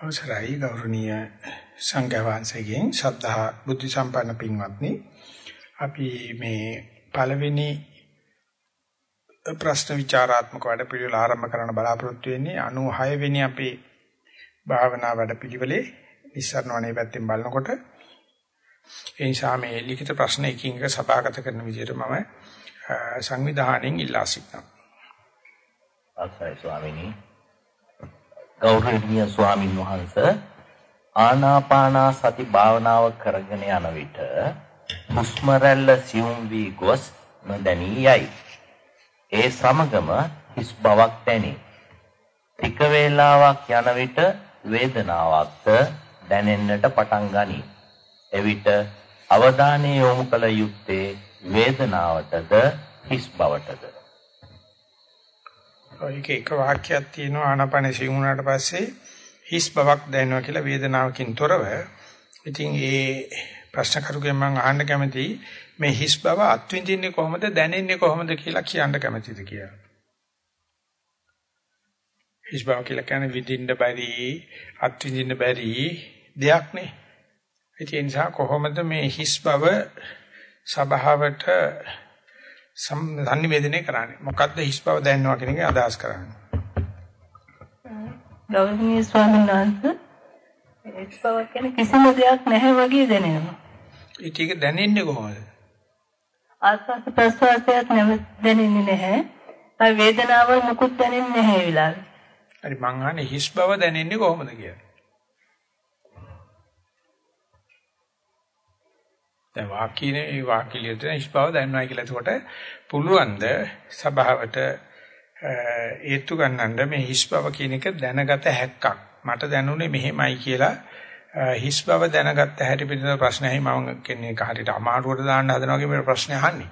අවසරයි ගෞරවනීය සංඝයා වහන්සේගෙන් ශ්‍රද්ධා බුද්ධ සම්පන්න පින්වත්නි අපි මේ පළවෙනි ප්‍රශ්න විචාරාත්මක වැඩපිළිවෙල ආරම්භ කරන්න බලාපොරොත්තු වෙන්නේ 96 වෙනි අපේ භාවනා වැඩපිළිවෙලේ ඉස්සරණ වනේ පැත්තෙන් බලනකොට ඒ නිසා මේ ලිඛිත ප්‍රශ්න එකින් එක සභාගත කරන විදිහට මම සංවිධානයෙන් ඉල්ලා සිටිනවා. අවසරයි ස්වාමීනි. ගෞරවනීය ස්වාමින් වහන්සේ ආනාපානා සති භාවනාව කරගෙන යන විට හුස්ම රැල්ල සියුම් වී ගොස් නොදැනී යයි. ඒ සමගම හිස් බවක් දැනේ. ටික වේලාවක් යන විට වේදනාවක්ද දැනෙන්නට පටන් ගනී. එවිට අවධානය යොමු කළ යුත්තේ වේදනාවටද හිස් බවටද ඒක එක වාක්‍යයක් තියෙනවා ආනාපාන සිවුණාට පස්සේ හිස් බවක් දැනෙනවා කියලා වේදනාවකින් තොරව. ඉතින් ඒ ප්‍රශ්න කරුගෙන් මම අහන්න කැමතියි මේ හිස් බව අත්විඳින්නේ කොහොමද දැනෙන්නේ කොහොමද කියලා කියන්න කැමතිද කියලා. හිස් බව කියලා කියන්නේ විඳින්න බැරි අත්විඳින්න බැරි දෙයක් නේ. ඒ නිසා කොහොමද මේ හිස් බව සබාවට සම්නිවේදනය කරන්නේ. මොකද්ද හිස් බව දැනනවා කියන එක අදහස් කරන්නේ. ගෞරවනීය ස්වාමීන් වහන්සේ හිස් බව කියන්නේ කිසිම දෙයක් නැහැ වගේ දැනෙනවා. ඒක දැනෙන්නේ කොහොමද? ආස්වාද ප්‍රසවාසයක් දැනෙන්නේ නැහැ. වේදනාව මුකුත් දැනෙන්නේ නැහැ ඒ වෙලාවේ. හරි මං අහන්නේ හිස් බව දැනෙන්නේ කොහොමද කියලා. දැන් වාක්‍යනේ ඒ වාක්‍යලියට හිස් බව දැනනවා කියලා. එතකොට පුළුවන් ද සභාවට ඒත්තු ගන්නඳ මේ හිස් බව කියන එක දැනගත හැක්කක්. මට දැනුනේ මෙහෙමයි කියලා හිස් බව දැනගත්ත හැටි පිළිබඳ ප්‍රශ්නයයි මම කියන්නේ කාටට අමාරුවට දාන්න හදනවා වගේ මේ ප්‍රශ්නේ අහන්නේ.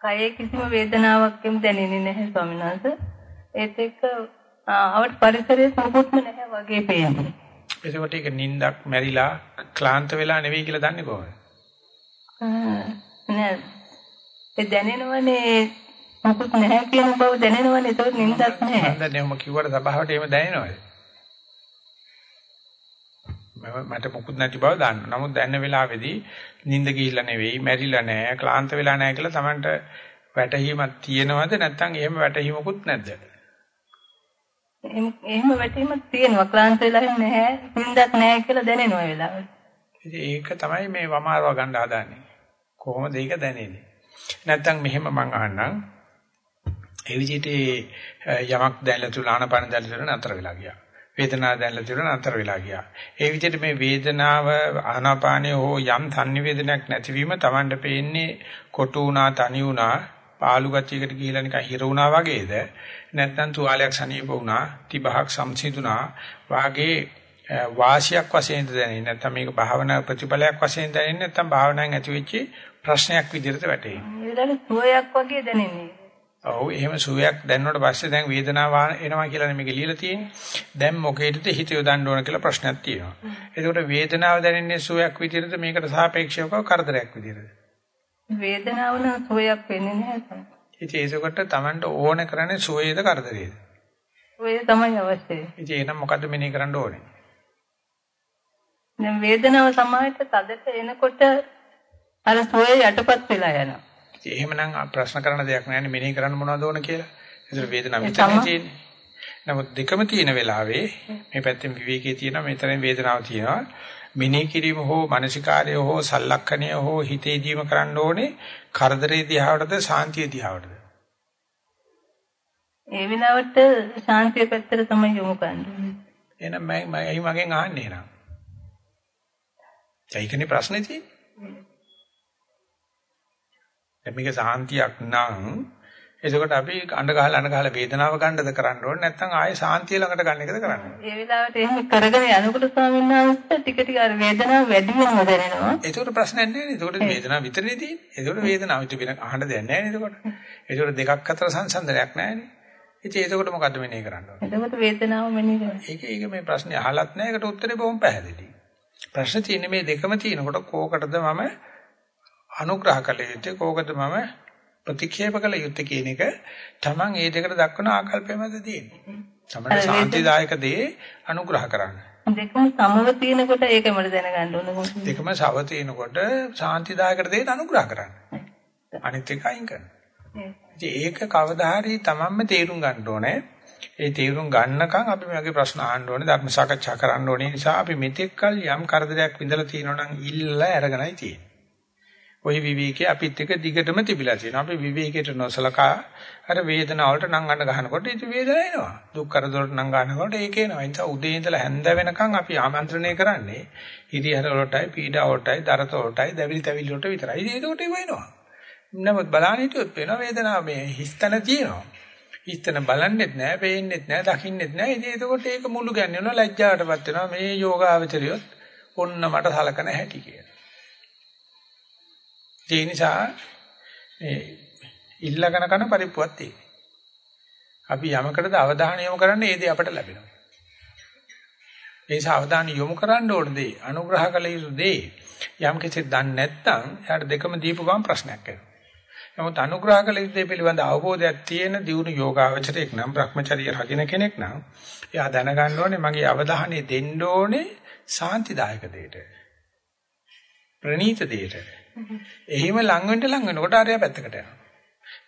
කයේ කිසිම වේදනාවක් එම් දැනෙන්නේ නැහැ ස්වාමීන් වහන්සේ. ඒත් එක්ක අවට පරිසරයේ මොකුත්ම නැහැ වගේ පේන්නේ. එතකොට ඒක නිින්දක් මැරිලා ක්ලාන්ත වෙලා නෙවෙයි කියලා දන්නේ කොහොමද? නෑ. ඒ දැනෙනවනේ මොකුත් නැහැ කියන බව දැනෙනවනේ ඒක නිින්දක් නැහැ. මම දැන් ඔහොම කිව්වට සභාවට එහෙම දැනෙනවද? මම මට මොකුත් නැති බව දන්න. නමුත් දැනන වෙලාවේදී නිින්ද ගිහිල්ලා නෙවෙයි, මැරිලා නැහැ, ක්ලාන්ත වෙලා නැහැ කියලා Tamanට වැටහීමක් තියෙනවද නැත්නම් එහෙම වැටහීමකුත් නැද්ද? එහෙම වැටීමක් තියෙනවා. ක්ලාන්ත වෙලා නැහැ, නිින්දක් නැහැ කියලා දැනෙනවා වෙලාවට. ඒක තමයි මේ වමාරව ගන්න හදාන්නේ. කොහොමද ඒක දැනෙන්නේ? නැත්නම් මෙහෙම මං අහන්නම්. ඒ විදිහට යමක් දැනලා තුලානපන දැනලා තුල නතර වෙලා ගියා. වේදනාව දැනලා තුල නතර වෙලා ගියා. ඒ විදිහට මේ වේදනාව ආනාපානය හෝ යම් සංනිවේදනයක් නැතිවීම Tamanට පේන්නේ කොටු වුණා, තනි වුණා, පාළු ගතියකට ගිහිලා නිකන් හිර වුණා වගේද? නැත්නම් තුවාලයක් සනීප වුණා, තිබහක් සම්සිඳුණා වාගේ වාසියක් වශයෙන් දැනෙන්නේ නැත්නම් මේක භාවනා ප්‍රතිඵලයක් වශයෙන් දැනෙන්නේ නැත්නම් භාවනාවෙන් ඇතිවෙච්ච ප්‍රශ්නයක් විදිහට වැටෙන්නේ. ඒකට සුවයක් වගේ දැනෙන්නේ. ඔව් එහෙම සුවයක් දැනනකොට පස්සේ දැන් වේදනාව එනවා කියලා මේක ලියලා තියෙන්නේ. දැන් මොකේදද හිත යොදන්න ඕන කියලා ප්‍රශ්නයක් තියෙනවා. එතකොට වේදනාව දැනෙන්නේ සුවයක් විදිහටද මේකට සාපේක්ෂව කර්දරයක් විදිහටද? වේදනාව නම් සුවයක් වෙන්නේ නැහැ. ඉතින් ඒකකට Tamanට ඕන කරන්නේ සුවේද කරදරේද? ඔය තමයි අවශ්‍යයි. ඉතින් එහෙනම් මොකද්ද මෙනේ කරන්න ඕනේ? දැන් වේදනාව සමාහිත තදට එනකොට අර සෝය යටපත් වෙලා යනවා. එහෙමනම් ප්‍රශ්න කරන දෙයක් නැහැ මෙනෙහි කරන්න මොනවද ඕන කියලා. ඒතර වේදනාව විතරයි තියෙන්නේ. නමුත් දෙකම තියෙන වෙලාවේ මේ පැත්තෙන් විවේකයේ තියෙනවා මෙතනින් වේදනාව තියෙනවා. මෙනෙහි කිරීම හෝ මානසිකාර්ය හෝ සලලක්ෂණය හෝ හිතේදීම කරන්න ඕනේ කරදරේ දිහාවටද සාන්තිය දිහාවටද? ඒ වෙලාවට ශාන්තිය පැත්තට තමයි යොමු කරන්නේ. එහෙනම් මම මගෙන් අහන්නේ එහෙනම්. ඒකනේ ප්‍රශ්නේ තියෙන්නේ. දැන් මේක සාන්තියක් නම් එතකොට අපි අඬ ගහලා අඬ ගහලා වේදනාව ගන්නද කරන්න ඕනේ නැත්නම් ආයේ සාන්තිය ළඟට ගන්න එකද කරන්න. ඒ වෙලාවට එහෙම කරගෙන යනකොට ස්වාමීන් වහන්සේ ටික ටික අර වේදනාව වැඩි වෙනව දැනෙනවා. ඒකට ප්‍රශ්නයක් නැහැ නේද? ඒකට වේදනාව විතරනේ තියෙන්නේ. ඒකට වේදනාව විතර වෙන අහන්න දෙයක් නැහැ නේද ඒකට? ඒකට දෙකක් අතර සංසන්දනයක් නැහැ නේ. ඉතින් ඒකට මොකද්ද මෙනේ කරන්න ඕනේ? එතකොට වේදනාව මෙනේ කරන්නේ. ඒක ඒක මේ ප්‍රශ්නේ අහලත් නැහැ. ඒකට උත්තරේ බොහොම පැහැදිලි. ප්‍රශ්න තියෙන්නේ මේ දෙකම තියෙනකොට කෝකටද මම අනුග්‍රහ කළ යුත්තේ කෝකද මම ප්‍රතික්ෂේප කළ යුත්තේ කියන එක Taman ඒ දෙකට දක්වන ආකල්පය මත තියෙන්නේ. තමයි සාන්තිදායක දේ අනුග්‍රහ කරන්න. දෙකම සමව තියෙනකොට ඒකම දැනගන්න ඕන. දෙකම සව තියෙනකොට සාන්තිදායක දේට අනුග්‍රහ කරන්න. අනිත් එක අයින් කරන්න. ඒක කවදා හරි තමන්ම තේරුම් ගන්න ඕනේ. ඒ තේරුම් ගන්නකම් අපි මේගේ ප්‍රශ්න අහන්න ඕනේ ධර්ම සාකච්ඡා කරන්න ඕනේ නිසා අපි මෙතෙක් කල් යම් කරදරයක් විඳලා තියෙනවා නම් ඉල්ලලා අරගෙනයි තියෙන්නේ. ওই විවේකයේ අපිත් එක දිගටම තිබිලා තියෙනවා. අපි විවේකයට නොසලකා අර වේදනාව වලට නම් අඬ ගන්නකොට ඒක වේදනාව එනවා. දුක් කරදරට නම් ගන්නකොට ඒක එනවා. ඒ නිසා උදේ ඉඳලා හැන්ද වෙනකන් අපි ආමන්ත්‍රණය කරන්නේ හිරිහැර වලටයි, පීඩා වලටයි, දරත වලටයි, දැවිලි තැවිලි වලට විතරයි. ඉතින් ඒකට ඒව එනවා. නමුත් බලන්න හිටියොත් වෙනවා වේදනාව මේ හිස්තන තියෙනවා. හිස්තන බලන්නෙත් නෑ, පේන්නෙත් නෑ, දකින්නෙත් නෑ. ඉතින් ඒකට ඒක මුළු ගැන්වෙනවා ලැජ්ජාවටපත් වෙනවා. මේ යෝගාවචරියොත් ඔන්න මට සලකන හැටි කියලා. ඒ නිසා මේ ඉල්ලගෙන කරන පරිප්පුවක් තියෙනවා. අපි යමකටද අවධානය යොමු කරන්නේ ඒ දේ අපට ලැබෙනවා. ඒ නිසා අවධානය යොමු කරන්න ඕන දේ අනුග්‍රහ කළ යුතු දේ යම් කිසි දන්නේ නැත්නම් එයාට දෙකම දීපු ගමන් ප්‍රශ්නයක් එනවා. නමුත් අනුග්‍රහ කළ යුතු දේ පිළිබඳ අවබෝධයක් තියෙන දියුණු යෝගාවචරයක් නම් Brahmacharya රකින්න කෙනෙක් නම් එයා දැනගන්න ඕනේ මගේ අවධානය දෙන්න ඕනේ සාන්තිදායක දෙයට. ප්‍රණීත දෙයට. එහිම ලඟ වෙන්න ලඟ වෙනකොට ආරය පැත්තකට යනවා.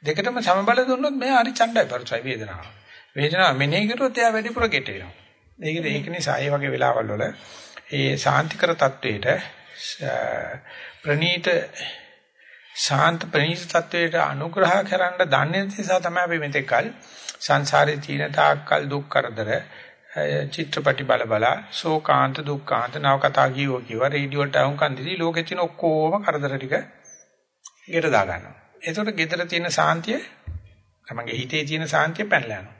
දෙකටම සමබල දුන්නොත් මෙයා හරි ඡණ්ඩයි පරිසයි වේදනාව. වේදනාව මෙනෙහි කරොත් එයා වැඩිපුර ගෙටෙනවා. ඒකද ඒක නිසා ඒ වගේ වෙලාවල් වල ඒ සාන්තිකර තත්වයට ප්‍රනීත ශාන්ත ප්‍රනීත තත්වයට අනුග්‍රහ කරන්න දන්නේ නිසා තමයි අපි මෙතෙක්කල් සංසාරේ තියෙන තාක්කල් දුක් කරදර චිත්‍රපටි බල බල ශෝකාන්ත දුක්ඛාන්ත නව කතා කියෝ කියව රේඩියෝ වලට අහුන් කන්දිදී ලෝකෙ තියෙන ඔක්කොම කරදර ටික ගෙට දා ගන්නවා. එතකොට ගෙදර තියෙන සාන්තිය තමන්ගේ හිතේ තියෙන සාන්තිය පැනලා යනවා.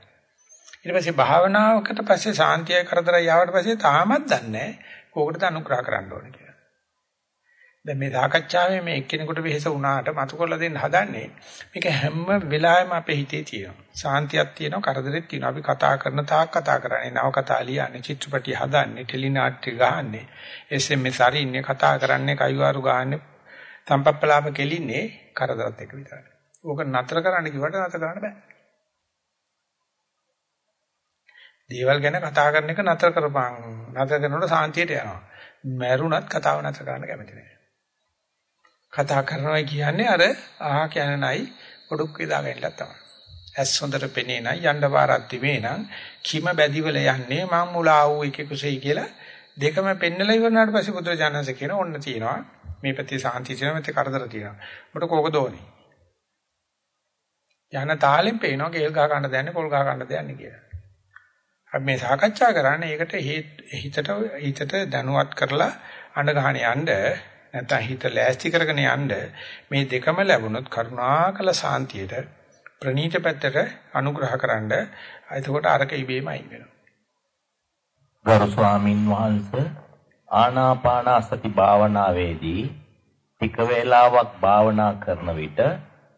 ඊට පස්සේ භාවනාවකට පස්සේ සාන්තිය කරදරය ආවට පස්සේ තාමත් දන්නේ නැහැ කෝකටද අනුග්‍රහ කරන්න ඕනේ කියලා. දැන් මේ සාකච්ඡාවේ මේ එක්කෙනෙකුට වෙහෙස වුණාට මතු කරලා දෙන්න හදන්නේ මේක හැම වෙලාවෙම අපේ හිතේ තියෙනවා. සාන්තියක් තියෙනවා, කරදරෙත් තියෙනවා. අපි කතා කරන තාක් කතා කරන්නේ, නව කතා ලියන්නේ, චිත්‍රපටි හදන්නේ, ටෙලිනාට්‍ය ගහන්නේ, SMS අරින්නේ, කතා කරන්නේ, කයිවාරු ගහන්නේ, තම්පප්පලාප කෙලින්නේ කරදරත් එක විතරයි. ඕක නතර කරන්න කිව්වට නතර කරන්න බෑ. දේවල් ගැන කතා කරන එක නතර කරපන්. නතර කරනකොට සාන්තියට යනවා. මැරුණත් කතාව නතර කරන්න කැමති නෑ. කතා කරනවා කියන්නේ අර ආහ කියන නයි ඔඩුක් වේදා ගන්නලා තමයි. ඇස් හොඳට පෙනේ නම් යන්න පාරක් තිබේ නම් කිම බැදිවල යන්නේ මං මුලා වූ එකෙකුසෙයි කියලා දෙකම පෙන්නලා ඉවරනාට පස්සේ බුදුරජාණන්සේ කියන ඔන්න තියෙනවා මේ පැත්තේ සාන්තිය තියෙනවා මෙතේ කරදර තියෙනවා. ඔබට කෝකද ඕනේ? යන තාලෙන් පේනවා කේල් ගහ ගන්න දයන්නේ පොල් ගහ ගන්න දයන්නේ කියලා. අපි මේ සාකච්ඡා කරන්නේ ඒකට හිතට හිතට දැනුවත් කරලා අඬ ගහන යන්න නැත්නම් හිත ලෑස්ති කරගෙන යන්න මේ දෙකම ලැබුණොත් කරුණාකල සාන්තියට ප්‍රණීත පැත්තට අනුග්‍රහකරනද එතකොට අරක ඉබේම අයින් වෙනවා. ගරු ස්වාමින් වහන්සේ ආනාපාන සති භාවනාවේදී ටික වේලාවක් භාවනා කරන විට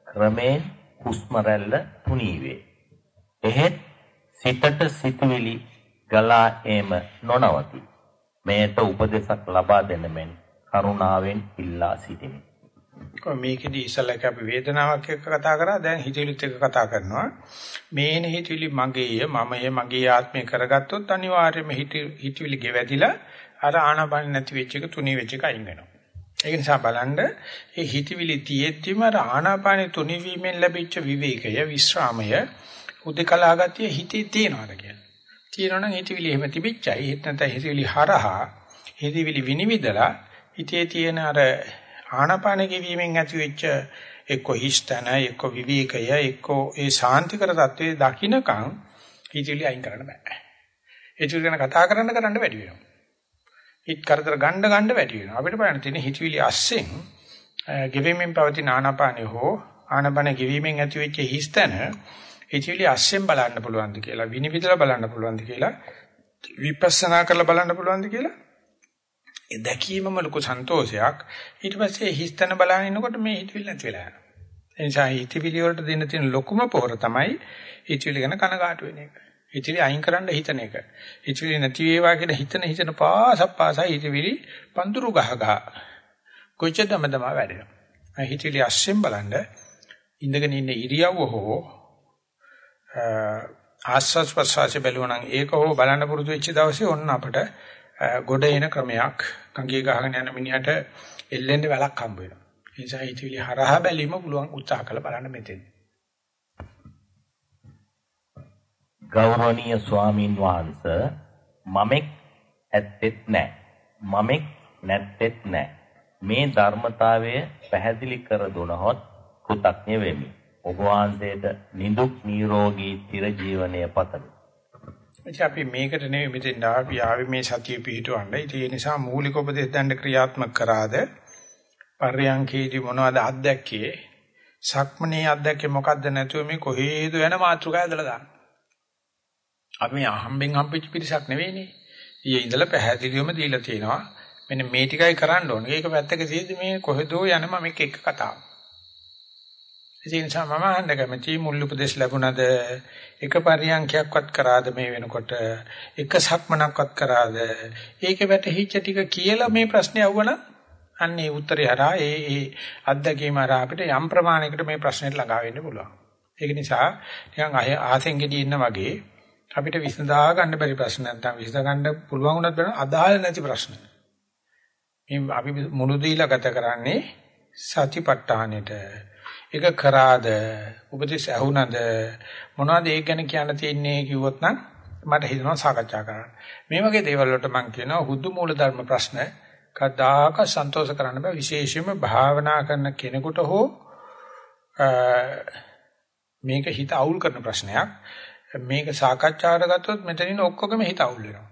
ක්‍රමයෙන් හුස්ම රැල්ල තුනී වේ. එහෙත් සිතට සිතුවිලි ගලා ඒම නොනවති. මෙයට උපදේශක් ලබා දෙන මෙන් කරුණාවෙන් ඉල්ලා සිටිමි. මේකෙදි ඉස්සලක අපි වේදනාවක් එක්ක කතා කරා දැන් හිතවිලිත් එක්ක කතා කරනවා. මේන හිතවිලි මගේය මමය මගේ ආත්මය කරගත්තොත් අනිවාර්යයෙන්ම හිතවිලි ගෙවැදිලා අර ආනපන නැති වෙච්ච එක තුනී වෙච්ච එක අයින් වෙනවා. ඒක නිසා බලන්න මේ හිතවිලි තියෙද්දිම අර ආනාපානෙ තුනී වීමෙන් ලැබිච්ච විවේකය විශ්‍රාමය උදකලා ගතිය හිතේ තියනවාද කියලා. තියෙනවනම් හිතවිලි එහෙම තිබිච්චයි. හිත නැත්නම් හිතවිලි හරහා හිතවිලි විනිවිදලා හිතේ තියෙන අර ආනාපාන ගෙවීමෙන් ඇති වෙච්ච එක්ක හිස්තන එක්ක විවේකය එක්ක ඒ ශාන්තිකර தત્ත්වයේ දකින්නකම් හිතවිලි අයින් කරන්න බෑ. ඒ ගැන කතා කරන්න කරන්න වැඩි වෙනවා. හිත කරදර ගන්න ගන්න වැඩි වෙනවා. අපිට බලන්න තියෙන හිතවිලි අස්සෙන් ගෙවීමෙන් පවතින ආනාපානෙ හෝ ආනාපාන ගෙවීමෙන් ඇති වෙච්ච හිස්තන හිතවිලි අස්සෙන් බලන්න පුළුවන්ද කියලා විනිවිදලා බලන්න පුළුවන්ද කියලා විපස්සනා කරලා බලන්න පුළුවන්ද කියලා ඒ දැකීමම ලොකු සන්තෝෂයක්. ඊට පස්සේ හිස්තන බලන ඉන්නකොට මේ හිතවිලි නැති වෙලා යනවා. ඒ නිසා හිතවිලි වලට දෙන්න තියෙන ලොකුම පොර තමයි හිතවිලි ගැන කනගාටු වෙන එක. හිතවිලි අයින් කරන්න හිතන එක. හිතවිලි නැති වේවා කියලා හිතන හිතන පාසක් පාසා හිතවිලි පඳුරු ගහ ගහ. කොච්චරදම දම වැඩෙනවා. හිතවිලි අස්සෙන් බලන්න ඉඳගෙන ඉන්න ඉරියව්ව හෝ ආස්වාස් ප්‍රසවාසය බැලුවා නම් ඒක හෝ බලන්න පුරුදු වෙච්ච දවසේ ඔන්න අපට ගොඩ එන ක්‍රමයක් කංගිය ගහගෙන යන මිනිහට එල්ලෙන්න වැලක් හම්බ වෙනවා. ඒ නිසා හිතවිලි හරහා බැලීම පුළුවන් උත්සාහ කරලා බලන්න මෙතෙන්. ගෞරවනීය ස්වාමින් වහන්සේ මමෙක් ඇත්තෙත් නැහැ. මමෙක් නැත්තේත් නැහැ. මේ ධර්මතාවය පැහැදිලි කර දුනහොත් කෘතඥ වෙමි. ඔබ වහන්සේට නිදුක් නිරෝගී චිරජීවනය පතමි. එච්ච අපි මේකට නෙවෙයි මෙතෙන් ආවි ආවි මේ සතිය පිහිටවන්න. ඒ නිසා මූලික උපදේශ දණ්ඩ ක්‍රියාත්මක කරාද පර්යංකේදී මොනවද අත්දැක්කේ? සක්මනේ අත්දැක්කේ මොකද්ද නැතුව මේ කොහේද යන මාත්‍රකය ඇදලා දාන්න. අපි මේ අහම්බෙන් හම්බෙච්ච පිරිසක් නෙවෙයිනේ. ඊයේ ඉඳලා පැහැදිලිවම දීලා තියෙනවා. මෙන්න මේ ටිකයි කරන්න ඕනේ. ඒක පැත්තක තියෙද්දි මේ කොහෙදෝ යන මම එක එක කතාව. ඒ නිසා මම අහන්න කැමති මුල් උපදේශ ලැබුණද එක පරියන්ඛයක්වත් කරාද මේ වෙනකොට එක සක්මනක්වත් කරාද ඒකේ වැටහිච්ච ටික කියලා මේ ප්‍රශ්නේ අහුවනම් අන්නේ උත්තරය හරහා ඒ ඒ අත්දැකීම හරහා අපිට යම් ප්‍රමාණයකට මේ ප්‍රශ්නෙට ළඟා වෙන්න පුළුවන්. ඒක නිසා නිකන් ආසෙන් ගෙඩි ඉන්න වගේ අපිට විසඳා ගන්න බැරි ප්‍රශ්න නැත්නම් විසඳ ගන්න පුළුවන් උනත් බෑ අදාළ නැති ප්‍රශ්න. මේ අපි මුළු දීලා ගත කරන්නේ සතිපට්ඨානෙට. ඒක කරාද උපදේශ ඇහුණද මොනවද ඒක ගැන කියන්න තියෙන්නේ කිව්වොත් නම් මට හිතෙනවා සාකච්ඡා කරන්න. මේ වගේ දේවල් වලට මම කියනවා හුදු මූල ධර්ම ප්‍රශ්න කදාක සන්තෝෂ කරන්න බෑ විශේෂයෙන්ම භාවනා කරන කෙනෙකුට හෝ මේක හිත අවුල් කරන ප්‍රශ්නයක්. මේක සාකච්ඡාවට ගත්තොත් මෙතනින් ඔක්කොගම හිත අවුල් වෙනවා.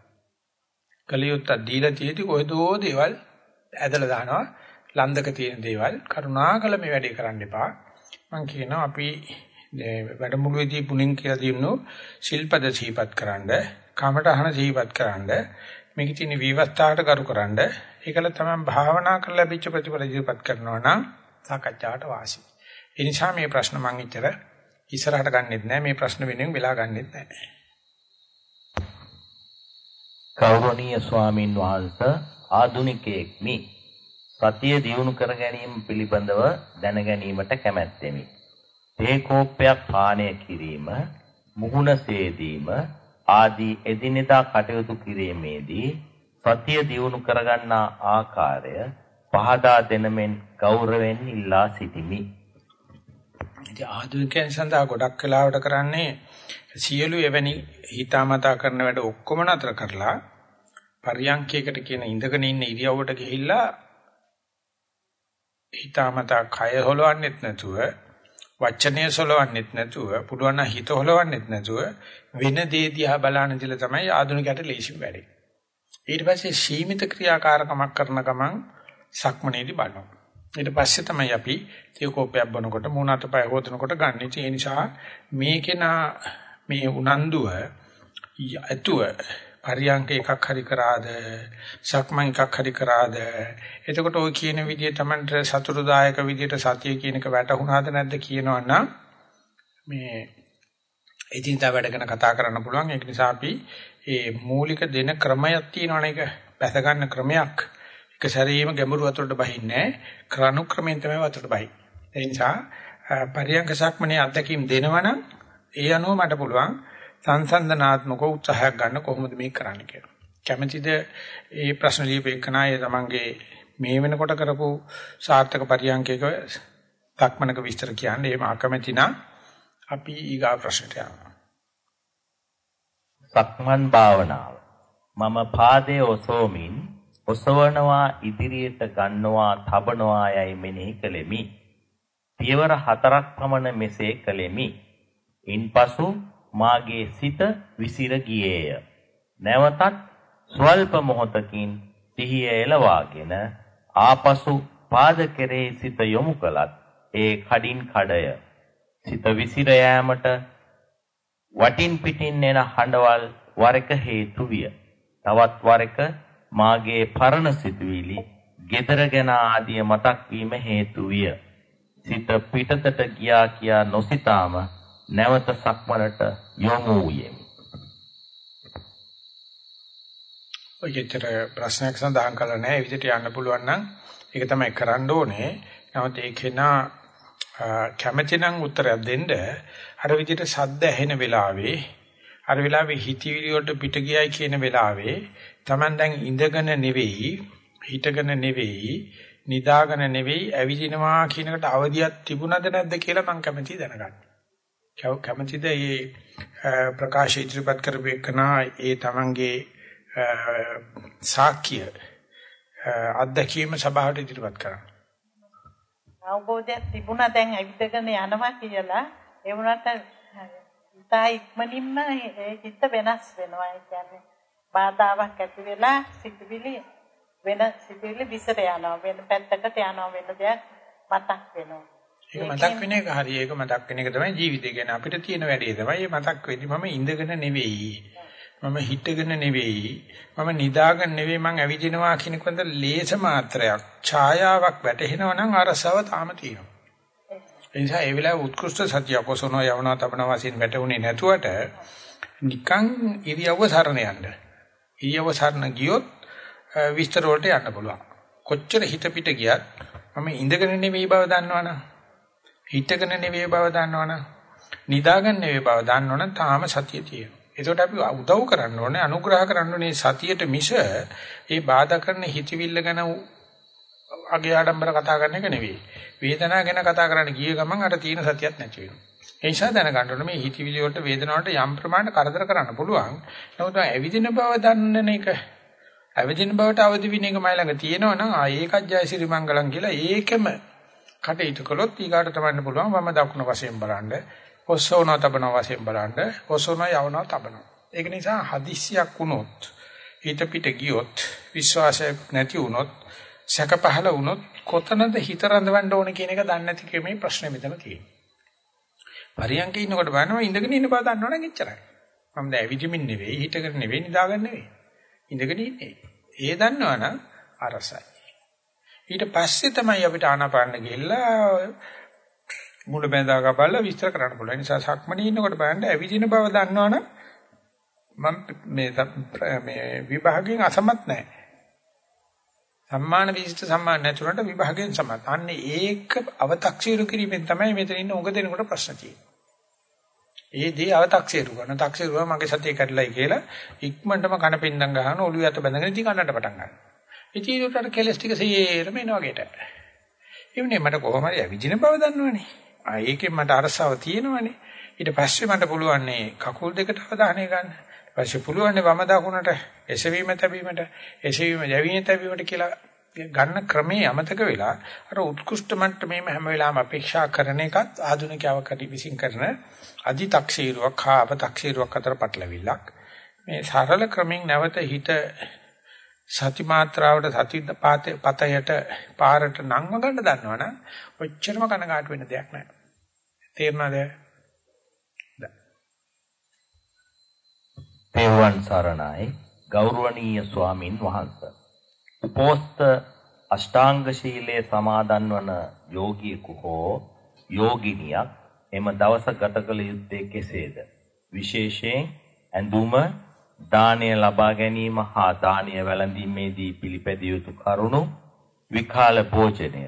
කලියුත්ත දීලා තියෙදි කොහෙදෝ දේවල් ඇදලා දානවා. ලන්දක තියෙන දේවල් කරුණාකර මේ වැඩේ කරන්න එපා. මම කියනවා අපි වැඩමුළුවේදී පුණින් කියලා දිනු ශිල්පද සිහිපත් කරන්න, කමඨහන සිහිපත් කරන්න, මේකේ තියෙන විවස්ථාවට කරු කරන්න, ඒකල තමයි භාවනා කරලා ලැබිච්ච ප්‍රතිඵල ඉදිරිපත් කරනවා නම් සාකච්ඡාවට වාසි. ඒ නිසා මේ ප්‍රශ්න මම ඉතර ඉස්සරහට ගන්නෙත් නෑ මේ ප්‍රශ්න වෙනුවෙන් වෙලා ගන්නෙත් නෑ. ගෞරවනීය ස්වාමින් වහන්සේ ආදුනිකයෙක්නි සතිය දියුණු කර ගැනීම පිළිබඳව දැන ගැනීමට කැමැත්තෙමි. තේ කෝප්පයක් පානය කිරීම, මුහුණ සේදීම ආදී එදිනෙදා කටයුතු කිරීමේදී සතිය දියුණු කරගන්නා ආකාරය පහදා දෙනමෙන් ගෞරවයෙන් ඉල්ලා සිටිමි. ඉතින් ආධුනිකයන් සඳහා ගොඩක් වෙලාවට කරන්නේ සියලු එවැනි හිතාමතා කරන වැඩ ඔක්කොම නතර කරලා පරියන්කයකට කියන ඉඳගෙන ඉන්න ඉරියව්වට ගිහිල්ලා හිතාමතා කය හොලවන්නෙත් නැතුව වචනය සොලවන්නෙත් නැතුව පුළුවන් නම් හිත හොලවන්නෙත් නැතුව වෙන දේ දිහා බලන ඉඳලා තමයි ආධුනිකයට ලේසි වැඩේ. ඊට පස්සේ සීමිත ක්‍රියාකාරකමක් කරන ගමන් සක්මනේදී බලනවා. ඊට පස්සේ තමයි අපි තේකෝපයක් බනකොට මූණ අතපය හොදනකොට ගන්න. ඒ නිසා මේකේනා මේ උනන්දුව ඇතුව පරියංක එකක් හරි කරාද? සක්මන් එකක් හරි කරාද? එතකොට ওই කියන විදිය තමයි සතුරුදායක විදියට සතිය කියන එක වැටහුණාද නැද්ද කියනවනම් මේ එදිනදා වැඩ ගැන කතා කරන්න පුළුවන්. ඒක නිසා අපි මේ මූලික දෙන ක්‍රමයක් තියෙනවනේ ඒක. බැස ගන්න ක්‍රමයක්. එක සැරේම ගැඹුරු වතුරට බහින්නේ ක්‍රණු ක්‍රමෙන් තමයි වතුරට බහි. ඒ නිසා පරියංක සක්මනේ අත්දැකීම් දෙනවනම් ඒ අනුව මට පුළුවන් සංසන්දනාත්මක උත්සාහයක් ගන්න කොහොමද මේක කරන්න කියලා. කැමැතිද මේ ප්‍රශ්න ලියපෙන්නාය තමන්ගේ මේ වෙනකොට කරපු සාර්ථක පරියන්කයක තක්මනක විස්තර කියන්නේ එහෙම අකමැති නම් අපි ඊගා ප්‍රශ්නට යනවා. සක්මන් භාවනාව. මම පාදයේ ඔසෝමින් ඔසවනවා ඉදිරියට ගන්නවා තබනවා යයි මෙනෙහි කළෙමි. පියවර හතරක් පමණ මෙසේ කළෙමි. ඉන්පසු මාගේ සිත විසිර ගියේය. නැවතත් ස්වල්ප මොහොතකින් සිහිය එළවාගෙන ආපසු පාද කෙරෙහි සිත යොමු කළත් ඒ කඩින් කඩය. සිත විසිර යාමට වටින් පිටින් එන හඬවල් වරක හේතු විය. තවත් වරක මාගේ පරණ සිතුවිලි gedara ගැන ආදිය මතක් වීම හේතු විය. සිත පිටතට ගියා කියා නොසිතාම නැවත සක්මනට යොමු වූයෙමි. ඔය විතර ප්‍රශ්නයක් සඳහන් කළා නෑ. ඒ විදිහට යන්න පුළුවන් නම් ඒක තමයි කරන්න ඕනේ. නමුත් ඒකේන කැමැති නම් උත්තරයක් දෙන්න අර විදිහට සද්ද ඇහෙන වෙලාවේ අර වෙලාවේ හිතවිලි වලට පිට ගියයි කියන වෙලාවේ Taman දැන් ඉඳගෙන නෙවෙයි හිටගෙන නෙවෙයි නිදාගෙන නෙවෙයි ඇවිදිනවා කියන එකට අවදියක් තිබුණද නැද්ද කියලා මම කැමතියි දැනගන්න. කැමතිද මේ ප්‍රකාශ ඉදිරිපත් කරපේකනා ඒ Tamanගේ සාක්ෂිය අත්දැකීම සභාවට ඉදිරිපත් කරන්න. අවබෝධයක් තිබුණා දැන් ඇවිදගෙන යනවා කියලා. ඒ වුණාට ඉතා ඉක්මනින්ම ඒ චිත්ත වෙනස් වෙනවා. ඒ කියන්නේ බාධාවක් ඇති වෙලා සිතුවිලි වෙන සිතුවිලි විසර යනවා. වෙන පැත්තකට යනවා වෙන දෙයක් මතක් වෙනවා. ඒක මතක් වෙන එක හරි. ඒක මතක් වෙන එක තමයි ජීවිතය ගැන අපිට තියෙන වැඩේ තමයි. මේ මතක් වෙදි මම ඉඳගෙන නෙවෙයි. මම හිටගෙන නෙවෙයි. මම නිදාගෙන නෙවෙයි. මම ඇවිදිනවා කියනකොට ලේස මාත්‍රයක්. ඡායාවක් වැටෙනවා නම් අරසව තාම තියෙනවා. ඒ නිසා ඒ වෙලාවේ උත්කෘෂ්ඨ සත්‍ය කොසනෝ යවනා තබන වශයෙන් වැටුනේ නැතුවට නිකන් ඉරියව්ව සරණ යන්න. ඉරියව්ව සරණ ගියොත් විස්තර වලට යන්න පුළුවන්. කොච්චර හිත පිට ගියත් මම ඉඳගෙන නෙවෙයි බව දන්නවනම් හිටගෙන නෙවෙයි බව දන්නවනම් නිදාගෙන නෙවෙයි බව දන්නවනම් තාම සතිය තියෙනවා. ඒකට අපි උදව් කරන්න ඕනේ අනුග්‍රහ කරන්න ඕනේ සතියට මිස ඒ බාධා කරන හිතවිල්ල ගැන අගේ ආඩම්බර කතා කරන එක නෙවෙයි. වේදනාව ගැන කතා කරන්න ගිය ගමන් අර තීන සතියක් නැති වෙනවා. ඒ නිසා දැනගන්න ඕනේ මේ හිතවිලි වලට වේදනාවට යම් ප්‍රමාණයට කරදර කරන්න පුළුවන්. නමුත් ඇවිදින බව දන්නන එක ඇවිදින බවට අවදි වෙන එක මයි ළඟ තියෙනවා නම් ආ ඒකත් ජයසිරි මංගලම් කියලා ඒකෙම කටයුතු කළොත් ඊගාට තමන්න පුළුවන් වම දකුණ වශයෙන් බලන්න. ඔස්සෝන තබන වශයෙන් බලන්න. ඔස්සෝන යවන තබන. ඒක නිසා හදිස්සියක් වුණොත් හිත පිට ගියොත් විශ්වාසය නැති වුණොත් සැක පහල වුණොත් කොතනද හිත රඳවන්න ඕන කියන එක දන්නේ නැති කමේ ප්‍රශ්නේ මෙතන තියෙනවා. පරියන්කේ ඉන්නකොට බලනවා ඉඳගෙන ඉන්න බව දන්නවනම් එච්චරයි. මම දැන් ඇවිදිමින් නෙවෙයි හිටගෙන නෙවෙයි නිදාගෙන නෙවෙයි. ඉඳගෙන ඉන්නේ. ඒ දන්නවනම් අරසයි. ඊට පස්සේ තමයි අපිට ආනාපාන ගිහිල්ලා මුල බඳා ගබල්ලා විස්තර කරන්න පුළුවන්. ඒ නිසා සක්මණේ ඉන්නකොට බලන්න ඇවිදින බව දන්නවනම් මම මේ මේ විභාගයෙන් අසමත් නැහැ. සම්මාන විශිෂ්ට සම්මාන නැතුණට විභාගයෙන් සමත්. අන්න ඒක අව탁සීරු කිරීමෙන් තමයි මෙතන ඉන්න උග දෙනකොට ප්‍රශ්න තියෙන්නේ. ඒ දේ අව탁සීරු කරන. takසීරුව මගේ සතිය කැඩලයි කියලා ඉක්මනටම කන පින්දම් ගහන ඔළුව යට බැඳගෙන ඉතින් කන්නට පටන් ගන්නවා. ඉතින් ඒකට කෙලස් ටික සේරම එනවා ගෙට. එන්නේ මට කොහොම හරි ඇවිදින බව දන්නවනේ. ආ ඒකෙන් මට අරසාව තියෙනවනේ. ඊට පස්සේ මට පුළුවන් මේ කකුල් දෙකට අවධානය ගන්න. පස්සේ පුළුවන් වම දකුණට එසවීම තැබීමට එසවීම යැවීම තැබීමට කියලා ගන්න ක්‍රමේ අමතක වෙලා අර උත්කෘෂ්ඨ මට්ටමේම හැම වෙලාවෙම අපේක්ෂා කරන එකත් ආධුනිකයව කටි විසින් කරන අදි탁සීරුවක් හා අප탁සීරුවක් අතර පටලවිල්ලක් මේ සරල ක්‍රමෙන් නැවත හිත සති මාත්‍රාවට සති පාතේ පතයට පාරට නංව ගන්න දන්නවනම් ඔච්චරම කනගාටු වෙන දෙයක් නැහැ තේරුණාද තෙරුවන් සරණයි ගෞරවනීය ස්වාමින් වහන්සේ. උපෝස්ත අෂ්ටාංග ශීලයේ සමාදන් වන යෝගියෙකු හෝ යෝගිනියක් එම දවස ගත කළ යුත්තේ කෙසේද? විශේෂයෙන් ඇඳුම දාණය ලබා ගැනීම හා දාණය වැළඳීමේදී පිළිපැදිය යුතු කරුණු විකාල භෝජනය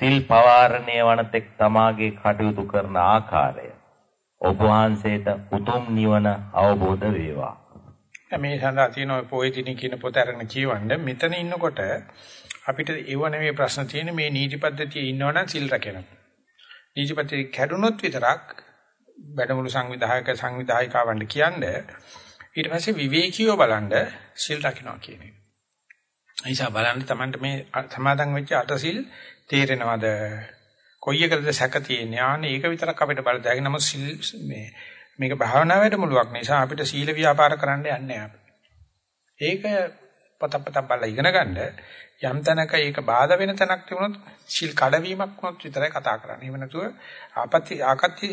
සිල් පවාරණය වනතෙක් තමාගේ කටයුතු කරන ආකාරය ඔබ වහන්සේට උතුම් නිවන අවබෝධ වේවා. මේ සඳහා තියෙන ඔය පොයිතිනි කියන පොත අරගෙන කියවන්න මෙතන ඉන්නකොට අපිට ඒව නෙමෙයි ප්‍රශ්න තියෙන්නේ මේ නීති පද්ධතියේ ඉන්නවනම් සිල් රැකෙන. නීති පද්ධතිය කැඩුනොත් විතරක් වැඩමුළු සංවිධායක සංවිධායිකාවන්ට කියන්නේ ඊට පස්සේ විවේකීව බලන්න සිල් රකින්නවා කියන එක. නිසා බලන්න Tamanට මේ සමාදන් වෙච්ච අටසිල් තේරෙනවද? කොයි එකද සැක තියෙන්නේ? ආනේ ඒක විතරක් අපිට බලදැගෙන නමුත් මේ මේක භාවනා වැඩමුළුවක් නිසා අපිට සීල ව්‍යාපාර කරන්න යන්නේ අපි. ඒක පත පත බලලා ඉගෙන ගන්න යම් තැනක ඒක බාධා වෙන තැනක් තිබුණොත් සීල් කඩවීමක් වුණොත් විතරයි කතා කරන්නේ. එහෙම නැතුව ආපත්‍ය ආකත්‍ය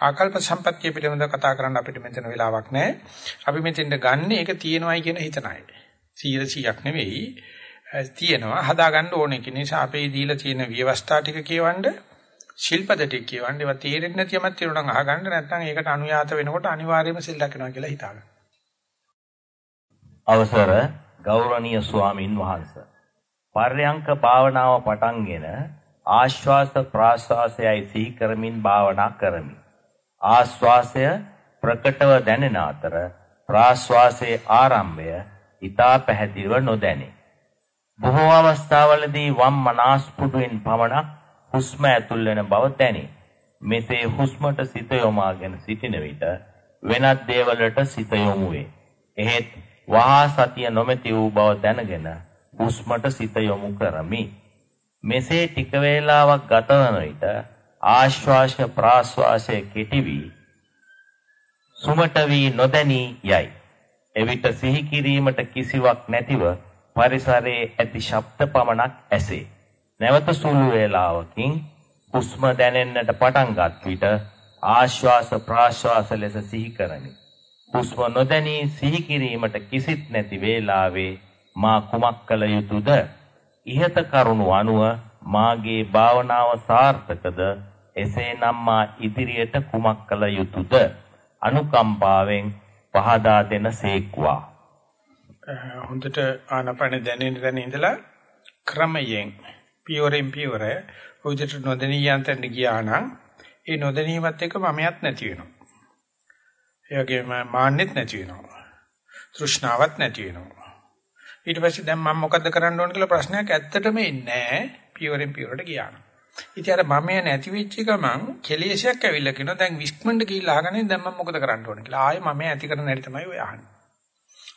ආකල්ප සම්පත්‍ය පිළිබඳව කතා කරන්න අපිට මෙතන වෙලාවක් නැහැ. අපි මෙතෙන්ට ගන්න ඒක තියෙනවයි කියන හිතනයි. 100ක් නෙවෙයි තියෙනවා හදාගන්න ඕනේ. ඒ නිසා අපේ දීලා තියෙන ව්‍යවස්ථා ටික කියවන්න ශිල්පද ටික කියවන්න ඒවා තේරෙන්නේ නැති යමක් තියෙනවා නම් අහගන්න නැත්නම් ඒකට අනුයාත වෙනකොට අනිවාර්යයෙන්ම සිල් රැකනවා කියලා හිතාගන්න. අවසර ගෞරවනීය ස්වාමින් වහන්සේ. පර්යංක භාවනාව පටන්ගෙන ආශ්වාස ප්‍රාශ්වාසයයි සිහි කරමින් භාවනා කරමි. ආශ්වාසය ප්‍රකටව දැනෙන අතර ප්‍රාශ්වාසයේ ආරම්භය ඊතා පැහැදිලිව නොදැනේ. බොහෝ අවස්ථාවලදී වම් මනාස්පුඩුවෙන් පමණක් හුස්ම ඇතුල් වෙන බව දැනේ. මෙසේ හුස්මට සිත යොමාගෙන සිටින විට වෙනත් දේවලට සිත යොමු වේ. එහෙත් වහා සතිය නොමැති වූ බව දැනගෙන හුස්මට සිත යොමු කරමි. මෙසේ ටික වේලාවක් ගත වන විට ආශ්වාස ප්‍රාශ්වාසයේ කෙටි වී සුමට වී නොදැනී යයි. එවිට සිහි කිරීමට කිසිවක් නැතිව පරිසරයේ ඇති ශබ්ද පමණක් ඇසේ. නැවත සුළු වේලාවකින් හුස්ම දැනෙන්නට පටන්ගත් විට ආශ්වාස ප්‍රාශ්වාස ලෙස සිහි කරමි. හුස්ම නොදැනී සිහි කිරීමට කිසිත් නැති වේලාවේ මා කුමක් කළ යුතුද? ইহත කරුණු අනුව මාගේ භාවනාව සාර්ථකද? එසේනම් මා ඉදිරියට කුමක් කළ යුතුද? අනුකම්පාවෙන් පහදා දෙන සේක්වා. හොඳට ආනපන දැනෙන තැන ඉඳලා ක්‍රමයෙන් පියවරෙන් පියවර උවිදට නොදෙනී යන්තෙන් ගියා නම් ඒ නොදැනීමත් එක්ක මමයක් නැති වෙනවා. ඒ වගේම මාන්නෙත් නැති වෙනවා. තෘෂ්ණාවක් නැති වෙනවා. ඊට පස්සේ දැන් මම මොකද්ද කරන්න ඕන කියලා ප්‍රශ්නයක් ඇත්තටම එන්නේ නැහැ. පියවරෙන් පියවරට ගියා නම්. ඉතින් අර මමයා නැති වෙච්ච ගමන් කෙලෙසයක් ඇවිල්ලා කියනවා දැන් විස්ක්මන්ඩ් ගිහිල්ලා අහගන්නේ දැන් මම මොකද කරන්න ඕන කියලා. ආයේ මමයා ඇති කරන හැටි තමයි ඔය අහන්නේ.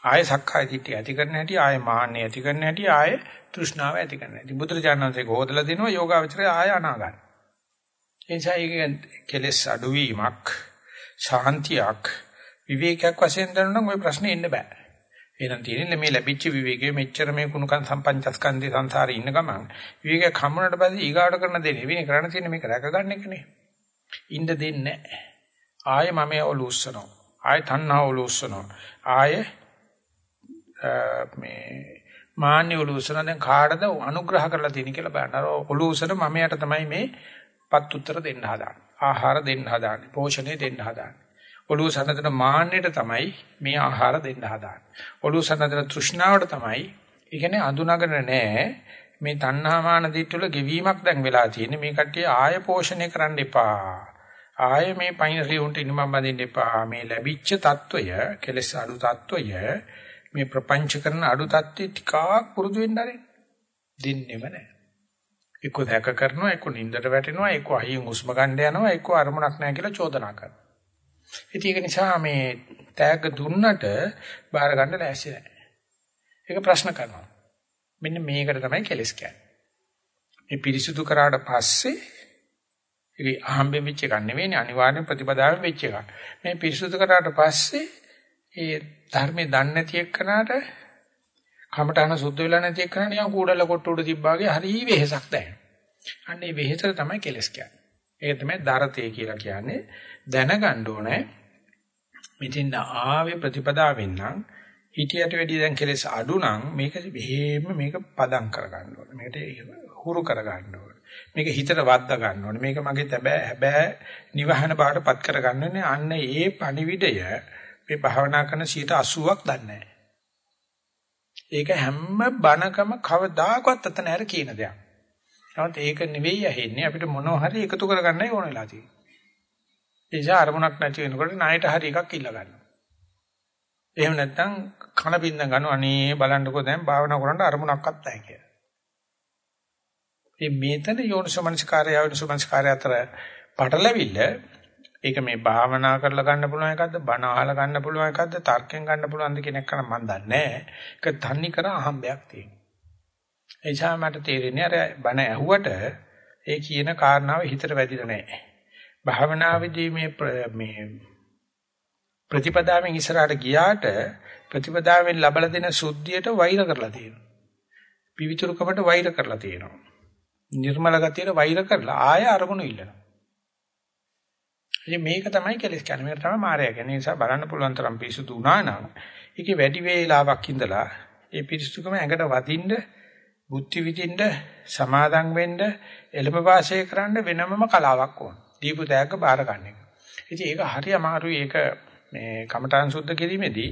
ආයේ සක්කාය දිට්ඨිය ඇති කරන හැටි, ආයේ මාන්නය ඇති කරන හැටි, ආයේ තෘෂ්ණාව ඇති කරන හැටි. බුදුරජාණන්සේ කොහොදලා දෙනවා යෝගාවචරය ආය අනාගන්න. ඒ නිසා ඒක කෙලෙස් අඩුවීමක්, ශාන්තියක්, විවේකයක් වශයෙන් දරනනම් ওই ප්‍රශ්නේ ඉන්න බෑ. එහෙනම් තියෙන්නේ මේ ලැබිච්ච විවේකයේ මෙච්චර මේ කුණුකන් සම්පංචස්කන්ධේ සංසාරේ ඉන්න ගමන් විවේකයක් හම්බුනට පස්සේ ඊගාට කරන දේ නෙවෙයි කරන්න තියෙන්නේ මේක රැකගන්න එකනේ. ඉන්න දෙන්නේ නැහැ. ආයේ මම ඔලුස්සනවා. ආයේ තණ්හා ඔලුස්සනවා. ආයේ මේ මාන්නේ ඔලුස්සන දැන් කාටද අනුග්‍රහ කරලා තියෙන කියලා බලන්න. අර ඔලුස්සන මම යට තමයි මේ පත් උත්තර දෙන්න හදාන්නේ. ආහාර දෙන්න හදාන්නේ. පෝෂණය දෙන්න හදාන්නේ. ඔළුව සඳහන මාන්නයට තමයි මේ ආහාර දෙන්න හදාන්නේ. ඔළුව සඳහන තෘෂ්ණාවට තමයි, ඒ කියන්නේ අඳුනගෙන නැහැ මේ තණ්හාමාන දිට්ඨිවල ගෙවීමක් දැන් වෙලා තියෙන්නේ. මේ කට්ටිය ආය පෝෂණය කරන්න එපා. ආය මේ පයින්රි උන්ට ඉනිමම් බඳින්න එපා. මේ ලැබිච්ච తত্ত্বය, කෙලස් අඩු తত্ত্বය, මේ ප්‍රපංච කරන අඩු తত্ত্বය ටිකක් පුරුදු වෙන්න ආරෙන්න. දෙන්නේම නැහැ. එක්ක දැක කරනවා, එක්ක නින්දට වැටෙනවා, එක්ක අහියෙන් හුස්ම ගන්න යනවා, එක්ක අරමුණක් නැහැ කියලා චෝදනා කරනවා. ඉතින් ඒක නිසා මේ තෑග්ග දුන්නට බාර ගන්න ලෑස්ති නැහැ. ඒක ප්‍රශ්න කරනවා. මෙන්න මේකට තමයි කෙලස් කියන්නේ. මේ පිරිසුදු කරාට පස්සේ ඒක අහම්බෙන් වෙච්ච එකක් නෙවෙයි අනිවාර්ය ප්‍රතිපදාවෙන් වෙච්ච එකක්. මේ පිරිසුදු කරාට පස්සේ ඒ ධර්මයේ දන්නේ නැති එක්කනට කමටහන සුද්ධ වෙලා නැති එක්කනට නිකන් කූඩල කොට උඩ තිබ්බාගේ හරි වෙහෙසක් දැනෙනවා. අන්න ඒ වෙහෙසට තමයි කෙලස් කියන්නේ. ඒක තමයි දරතේ කියලා කියන්නේ. දැනගන්න ඕනේ මෙතෙන් ආවේ ප්‍රතිපදාවෙන් නම් හිටියට වැඩිය දැන් කෙලස් අඩු නම් මේක මෙහෙම මේක පදම් කරගන්න ඕනේ. මේකට හුරු කරගන්න ඕනේ. මේක හිතට වද්දා ගන්න ඕනේ. මේක මගේ තැබෑ හැබෑ නිවහන බාටපත් කරගන්න ඕනේ. අන්න ඒ පණිවිඩය මේ භාවනා කරන 80ක් දන්නේ ඒක හැම බණකම කවදාකවත් අත නැර කියන දෙයක්. නමුත් ඒක නෙවෙයි ඇහෙන්නේ අපිට මොනවා හරි එකතු කරගන්නයි ඕන වෙලා තියෙන්නේ. ඒ නිසා අරමුණක් නැති වෙනකොට ණයට හරි එකක් ඉල්ල ගන්නවා. එහෙම නැත්නම් කන බින්ද ගන්නවා අනේ බලන්නකෝ දැන් භාවනා කරනකොට අරමුණක්වත් නැහැ කියලා. මේ මේතන යෝනිසමනස්කාරය යෝනිසමනස්කාරය අතර පටලවිල්ල ඒක මේ භාවනා කරලා ගන්න පුළුවන් එකක්ද බණ අහලා ගන්න පුළුවන් එකක්ද තර්කයෙන් ගන්න පුළුවන්ද කියන එක නම් මම දන්නේ නැහැ. ඒක තන්නේ කර අහම්බයක් තියෙනවා. ඒ නිසා මට තේරෙන්නේ අර බණ ඇහුවට ඒ කියන කාරණාව හිතට වැදිලා නැහැ. භාවනාවේදී මේ මේ ප්‍රතිපදාවෙන් ඉස්සරහට ගියාට ප්‍රතිපදාවෙන් ලබලා දෙන සුද්ධියට වෛර කරලා තියෙනවා. පිවිතුරුකමට වෛර කරලා තියෙනවා. නිර්මල ගතියට වෛර කරලා ආය අරමුණු ඉල්ලනවා. ඉතින් මේක තමයි කෙලස් කියන්නේ. මේක තමයි මායя. ඒ නිසා බලන්න පුළුවන් තරම් පිසුදු වුණා නම් ඒකේ වැඩි වේලාවක් ඉඳලා ඒ පිරිසුදුකම ඇඟට වදින්න බුද්ධි විදින්න සමාදම් වෙන්න එළඹ වාසය කරන්න වෙනමම කලාවක් ඕන. දීපු තෑග්ග බාර ගන්න එක. ඉතින් ඒක හරි අමාරුයි ඒක මේ කමඨාන් සුද්ධ කිරීමේදී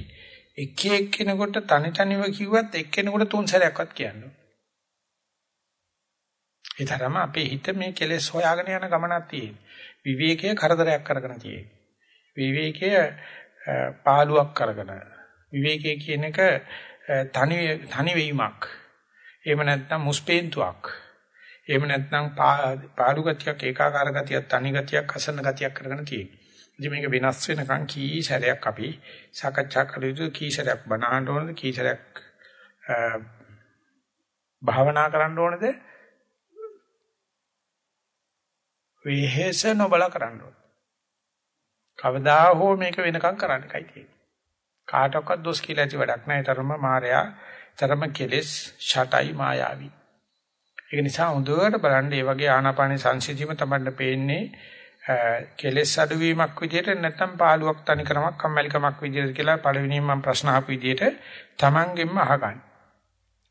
එක එක්කෙනෙකුට තනි තනිව කිව්වත් එක්කෙනෙකුට තුන් සැරයක්වත් කියන්න. ඒ තරම අපේ හිත මේ කෙලෙස් හොයාගෙන යන ගමනක් තියෙන්නේ. විවේකයේ කරදරයක් කරගෙන තියෙන්නේ. විවේකය පාළුවක් කරගෙන විවේකයේ කියන එක තනි තනි වීමක්. එහෙම නැත්නම් මුස්පේන්තුවක්. එහෙම නැත්නම් පාළු ගතියක් ඒකාකාර ගතියක් තනි ගතියක් අසන්න ගතියක් කරගෙන තියෙනවා. ඉතින් මේක වෙනස් වෙනකන් කී සැරයක් අපි සාකච්ඡා කළ යුතු කී සැරයක් බණහන්න ඕනද කී සැරයක් භාවනා කරන්න ඕනද වෙහෙස නොබල කරන්න ඕන. කවදා හෝ මේක වෙනකම් කරන්න එකයි තියෙන්නේ. කාටවත් දොස් කියලා ඇති වැඩක් නැහැ. තරම මායя, තරම කෙලෙස්, ෂටයි මායාවි. ඒක නිසා හොඳට බලන්න මේ වගේ ආනාපාන සංසිධියම තමයි පේන්නේ කෙලෙස් අඩුවීමක් විදිහට නැත්නම් පාළුවක් තනිකරමක් කම්මැලිකමක් විදිහට කියලා පළවෙනිම මම ප්‍රශ්න අහපු විදිහට Tamanගෙන්ම අහගන්න.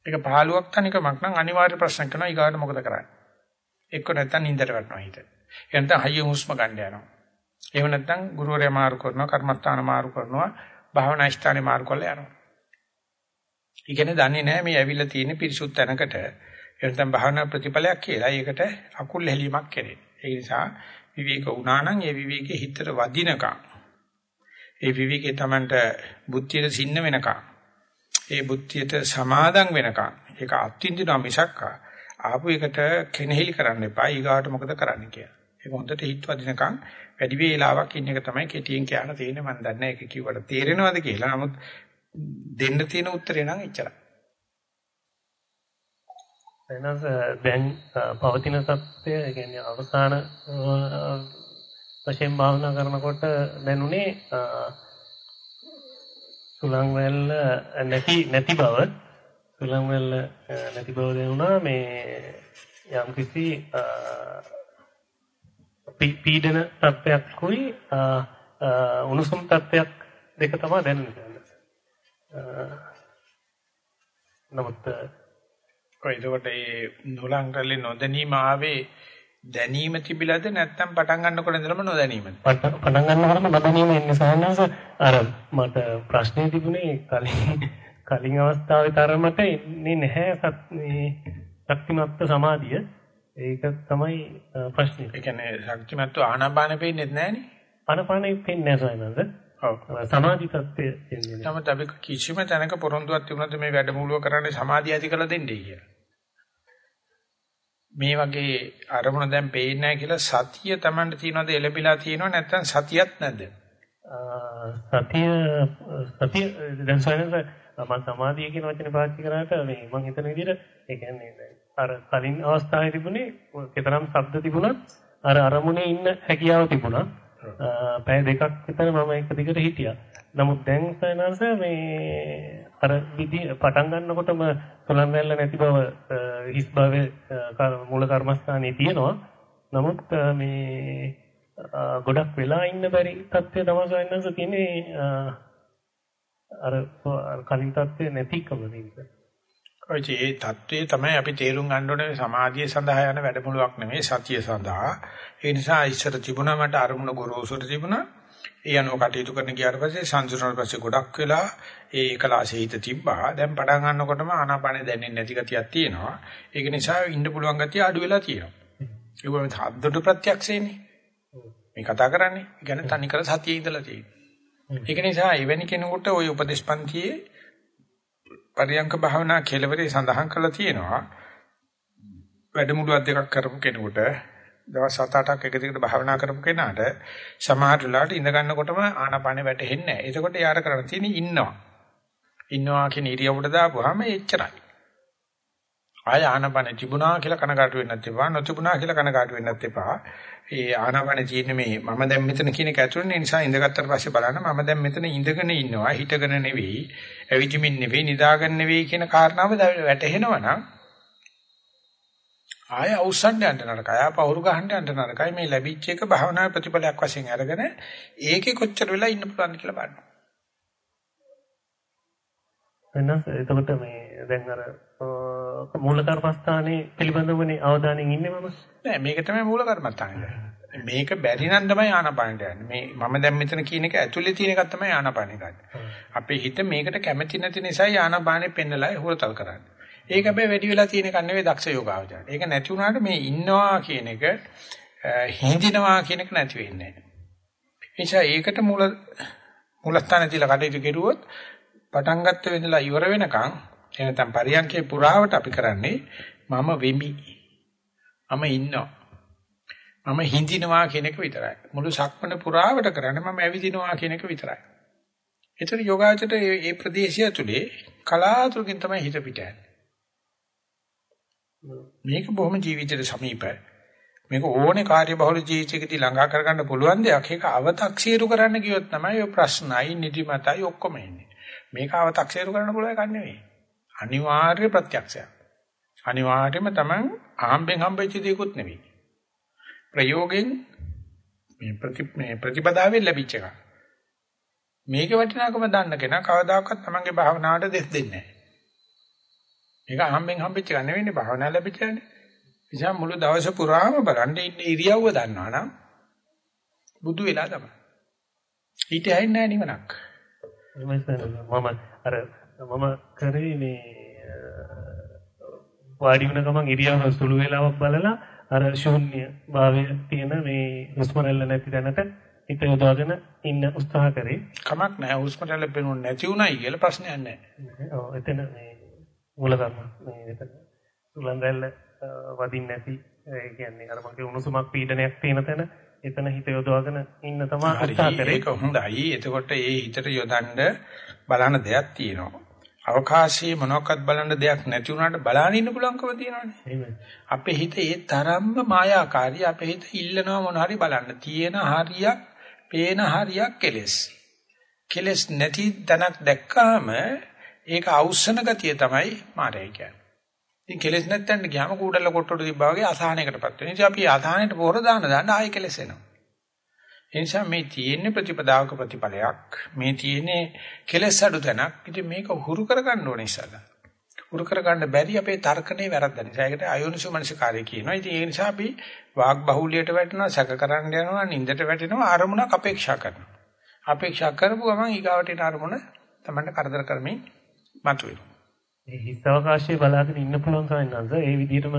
ඒක පාළුවක් තනිකමක් නම් අනිවාර්ය ප්‍රශ්න කරනවා ඊගාට මොකද කරන්නේ? එක්ක නැත්නම් නින්දට වැටෙනවා හිත. එහෙනම් හයිය හුස්ම ගන්න යනවා. එහෙම නැත්නම් ගුරුවරයා මාරු කරනවා, කර්මස්ථාන මාරු කරනවා, භාවනා ස්ථානේ මාරු කරලා යනවා. ඉගෙන දන්නේ නැහැ මේ ඇවිල්ලා තියෙන පිරිසුත් තැනකට එතන භාවනා ප්‍රතිඵලයක් කියලා. ඒකට අකුල් හැලීමක් කෙරේ. ඒ නිසා විවේක වුණා නම් ඒ විවේකේ හිතට වදිනකම් ඒ විවේකේ Tamanට බුද්ධියට සින්න වෙනකම් ඒ බුද්ධියට සමාදම් වෙනකම් ඒක අත්විඳිනවා මිසක් ආපු එකට කෙනෙහිලි කරන්න එපා ඊගාට මොකද කරන්න කියලා. ඒක හොඳට හිත වදිනකම් වැඩි වේලාවක් ඉන්න එක තමයි කෙටියෙන් කියන්න තියෙන්නේ මම දන්නේ ඒක කිව්වට තේරෙනවද කියලා. නමුත් දෙන්න තියෙන උත්තරේ නම් එච්චරයි. එනස දැන් පවතින සත්‍ය කියන්නේ අවසාන වශයෙන් භාවනා කරනකොට දැනුනේ සුලං වැල්ල නැති නැති බව සුලං වැල්ල නැති බව දැනුණා මේ යම් කිසි පීඩන තත්ත්වයක්කුයි උණුසුම් තත්ත්වයක් දෙක තමයි දැනෙන්නේ. නමුත් කොයිදකට ඒ නුලංගලේ නොදැනීම ආවේ දැනීම තිබිලාද නැත්නම් පටන් ගන්නකොට ඉඳලම නොදැනීමද? පටන් ගන්නකොටම නොදැනීම එන්නේ සාහනස අර මට ප්‍රශ්නේ තිබුණේ කලින් කලින් අවස්ථාවේ තරමට එන්නේ නැහැ මේ ශක්තිමත් සමාධිය. ඒක තමයි ප්‍රශ්නේ. ඒ කියන්නේ ශක්තිමත් ආනාපාන පෙන්නේ නැහනේ. ආනාපානෙ පෙන්නේ නැහැ සාහනස. සමාධි තත්ත්වය එන්නේ. නමුත් අපි කිසිම තැනක පොරොන්දුවක් තිබුණාද මේ වැඩමුළුව කරන්නේ සමාධිය ඇති කරලා දෙන්නේ කියලා. මේ වගේ අරමුණ දැන් පේන්නේ නැහැ කියලා සතිය Tamanට තියනවාද එලපිලා තියෙනව නැත්නම් සතියක් නැද්ද? සතිය සතිය දැන් සයන්ස මම සමාධිය කියන වචනේ පාවිච්චි කරාට මේ මම හිතන විදිහට ඒ කියන්නේ අර කලින් අවස්ථාවේ තිබුණේ කතරම් ශබ්ද තිබුණත් අර අරමුණේ ඉන්න හැකියාව තිබුණා. පැය දෙකක් විතර මම එක දිගට හිටියා. නමුත් දැන් සයනස මේ අර විදි පටන් ගන්නකොටම සොලන් වැල්ල නැති බව හිස් භාවයේ මූල කර්මස්ථානයේ තියෙනවා. නමුත් මේ ගොඩක් වෙලා ඉන්න බැරි තත්ත්වය තමයි සයනස තියෙන්නේ අර කලින් තත්ත්වය නැතිකම නේද? ඒ தત્ත්වය තමයි අපි තේරුම් ගන්න ඕනේ සමාධිය සඳහා යන වැඩමුළුවක් නෙමෙයි සතිය සඳහා. ඒ නිසා ඉස්සර තිබුණා මට අරමුණ ගොරෝසුට තිබුණා. ඒ අනුව කටයුතු කරන ගියාට පස්සේ සංසුනන පස්සේ ගොඩක් වෙලා ඒ එකලාසේ හිත තිබ්බා. දැන් පටන් ගන්නකොටම ආනාපානෙ දැනෙන්නේ නැති ගතියක් තියෙනවා. ඒක නිසා ඉන්න පුළුවන් ගතිය අඩු වෙලා තියෙනවා. ඒක මේ හද්දට ප්‍රත්‍යක්ෂේනේ. මේ කතා කරන්නේ. ඒ කියන්නේ තනිකර සතියේ ඉඳලා තියෙන්නේ. ඒක නිසා එවැනි කෙනෙකුට ওই උපදේශපන්තියේ පරියංක භාවනා කෙලවරේ සඳහන් කරලා තියෙනවා. වැඩමුළුවක් දෙකක් කරපු කෙනෙකුට දවස් 7-8ක් එක දිගට භාවනා කරපු කෙනාට සමහර වෙලාවට ඉඳ ගන්නකොටම ආනාපානෙ වැටෙන්නේ නැහැ. එතකොට යාර කරන්න තියෙන්නේ ඉන්නවා. ඉන්නවා කියන ඉරියව්වට දාපුවාම එච්චරයි. ආය ආනාපානෙ තිබුණා කියලා කනකාටු වෙන්නත් එපා, නොතිබුණා කියලා කනකාටු වෙන්නත් එපා. ඒ ආනාපානෙ තියෙන මේ මම දැන් මෙතන කියන එක ඇතුළේ නිසා ඉඳගත්තට පස්සේ බලන්න මම දැන් මෙතන ඉඳගෙන ඉන්නවා, හිටගෙන නෙවෙයි, ඇවිදිමින් නෙවෙයි, නිදාගෙන නෙවෙයි කියන කාරණාව වැටහෙනවා නම් ආය අවසන් යන්න නරකයි. ආප අවුරු ගහන්න යන්න නරකයි. මේ ලැබිච්ච එක භාවනාවේ ප්‍රතිඵලයක් වශයෙන් අරගෙන ඒකේ කොච්චර වෙලා ඉන්න පුළුවන්ද කියලා බලන්න. වෙනස් එතකොට මේ දැන් අර මූල කර්මස්ථානයේ පිළිබඳවනේ අවධානයෙන් ඉන්නේ මම. නෑ මේක තමයි මූල කර්මස්ථානේ. මේක බැරි නම් තමයි ආනාපානට යන්නේ. මේ මම දැන් මෙතන කියන එක ඇතුලේ තියෙන එකක් තමයි ආනාපානෙ ගන්න. අපේ හිත මේකට කැමති නැති නිසා ආනාපානෙ පෙන්නලා හොරතල් කරන්නේ. ඒක හැබැයි වැඩි වෙලා තියෙන එක නෙවෙයි දක්ෂ යෝගාවචරයට. ඒක නැති වුණාට මේ ඉන්නවා කියන එක හිඳිනවා කියන එක නැති වෙන්නේ නැහැ. නිසා ඒකට මූල මූලස්ථාන තියලා කටයුතු කෙරුවොත් පටන් ගත්ත වෙඳලා ඉවර වෙනකන් එනතම් පරියන්කේ පුරාවට අපි කරන්නේ මම වෙමි. මම ඉන්නවා. මම හිඳිනවා කියන එක විතරයි. මුළු සක්මන පුරාවට කරන්නේ මම ඇවිදිනවා කියන එක විතරයි. ඒතර යෝගාචරයට මේ ප්‍රදේශය තුලේ කලාතුරකින් තමයි හිත පිට මේක බොහොම ජීවිතයට සමීපයි. මේක ඕනේ කාර්යබහුල ජීවිතයකදී ළඟා කරගන්න පුළුවන් දෙයක්. ඒක අව탁සීරු කරන්න ගියොත් තමයි ඔය ප්‍රශ්නයි නිදිමතයි ඔක්කොම එන්නේ. මේක අව탁සීරු කරන්න පුළුවන් එකක් නෙවෙයි. අනිවාර්ය ප්‍රත්‍යක්ෂයක්. අනිවාර්යයෙන්ම තමයි ආම්බෙන් හම්බෙච්ච දේකුත් නෙවෙයි. ප්‍රයෝගෙන් මේ ප්‍රති මේ ප්‍රතිපදාවෙන් ලැබිච්ච එකක්. මේක වටිනාකම දන්න කෙනා කවදාකවත් තමන්ගේ භාවනාවට දෙස් දෙන්නේ නැහැ. මේක අහම්බෙන් හම්බෙච්ච එක නෙවෙයිනේ භාවනාව ලැබිච්චන්නේ. නිසා මුළු දවස පුරාම බලන්න ඉන්නේ ඉරියව්ව දන්නවනම් බුදු වෙලා තමයි. ඊට ඇයින්නේ නැහැ නිවනක්. මම අර මම කරේ මේ වාඩි වෙන ගමන් ඉරියව්ව සුළු වෙලාවක් බලලා අර ශූන්‍ය භාවයේ තියෙන මේ හුස්ම රැල්ල නැති තැනට හිත යොදාගෙන ඉන්න උත්සාහ කරේ. කමක් නැහැ හුස්ම රැල්ල පෙනුනේ නැති උනායි කියලා ප්‍රශ්නයක් නැහැ. ඔව් එතන මේ මූල කර්ම මේ එතන සුලන් රැල්ල වදින්න නැති ඒ කියන්නේ අර මගේ උණුසුමක් පීඩනයක් තියෙන තැන එතන හිත යොදවගෙන ඉන්න තමයි උත්සාහ කරේ. ඒක හොඳයි. එතකොට ඒ හිතට යොදන්න බලන දෙයක් තියෙනවා. අවකාශයේ මොනවාක්වත් බලන්න දෙයක් නැති වුණාට බලන්න ඉන්න පුළුවන්කම තියෙනවානේ. අපේ හිත ඒ තරම්ම මායාකාරී. අපේ හිත ඉල්ලනවා මොන හරි බලන්න. තියෙන හරියක්, පේන හරියක් කෙලස්. කෙලස් නැති තැනක් දැක්කාම ඒක අවුස්සන ගතිය තමයි මායය කියන්නේ. ඉතින් කෙලස් නැත්තෙන් ගියාම කූඩල කොට්ටොට තිබ්බා වගේ අසහනයකටපත් වෙනවා. ඉතින් අපි අසහනයට පොර දාන දාන්න ආයෙ කෙලස් එනවා. ඒ නිසා මේ තියෙන්නේ ප්‍රතිපදාවක ප්‍රතිඵලයක්. මේ තියෙන්නේ කෙලස් අඩු තැනක්. ඉතින් මේක හුරු කරගන්න ඕනේ ඉස්සලා. හුරු කරගන්න බැරි අපේ තර්කනේ වැරද්ද නිසා. ඒකට අයෝනිසු මනසිකාරය කියනවා. ඉතින් ඒ නිසා අපි වාග් බහුලියට වැටෙනවා, සැක කරන්න යනවා, නින්දට වැටෙනවා, අරමුණක් අපේක්ෂා කරනවා. අපේක්ෂා කරපු ගමන් ඊගාවට එන අරමුණ තමයි කරදර කරමින් මතුවෙනවා. මේ හිස් අවකාශයේ බලාගෙන ඉන්න පුළුවන් සමින්වන්ස ඒ විදිහටම